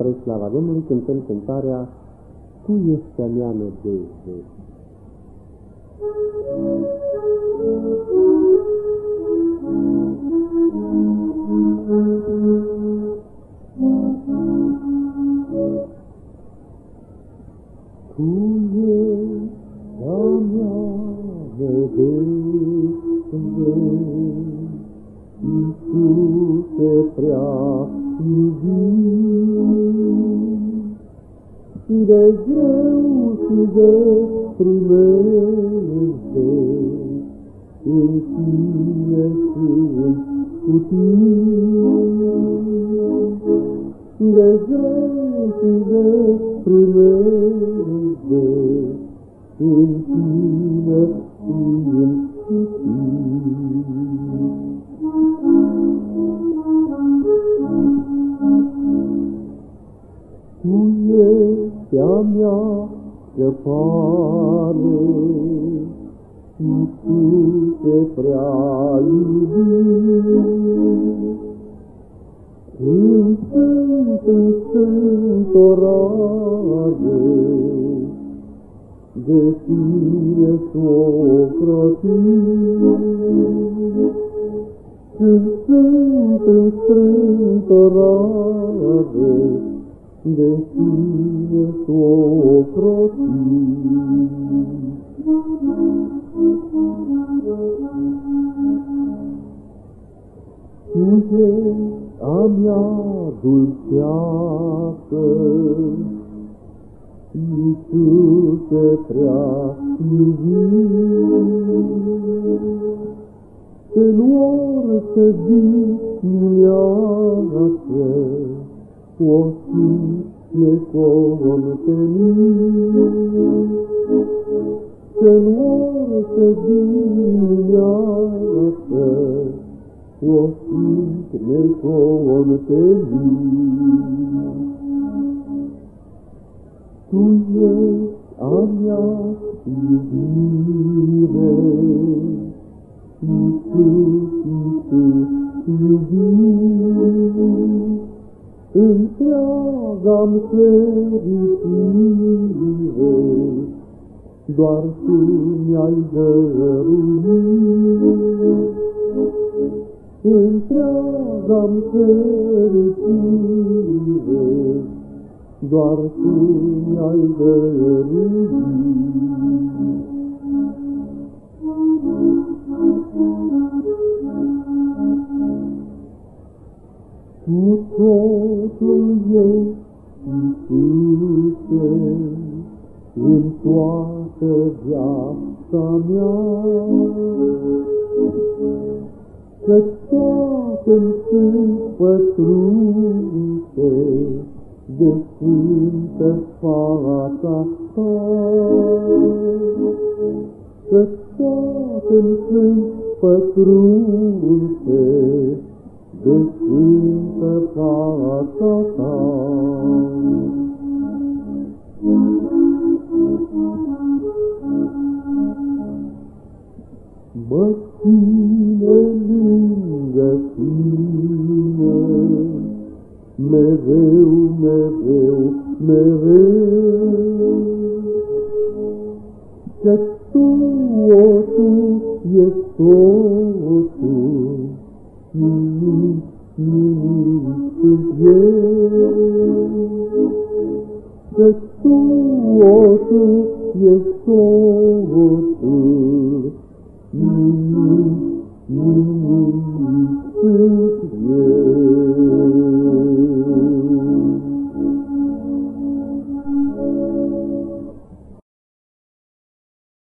Spre slava Domnului cântăm cântarea Tu ești a mea nădejde. Tu ești a mea nădejde, Iisuse prea iubit, și de greu și de primește, în tine sunt cu tine. De greu și de primește, în tine sunt mea scăpare, Iisuse prea iubit. Când sunt în sântorare, De tine s-o Când sunt în strântorare, de tine s-o Tu ești a mea dulceață, Iisuse prea iubit, În orice dimineață, o fie contenit, Să-n orice dimineață, o fie contenit. Tu ești a mea iubire, Iisus, Iisus, iubire, întreaga-mi fericire, doar Tu mi-ai dăruit. Întreaga-mi fericire, doar Tu mi-ai dăruit. Tu totul ești, Iisuse, în toată viața mea. Că toate-mi sunt pătrunse de sfântă fața ta. Că toate-mi sunt pătrunse de sfântă fața ta. Mă ține lângă tine, mereu, mereu, mereu, că totul e totul, nimic, nimic sunt eu. Că totul e totul, nimic, nimic sunt eu.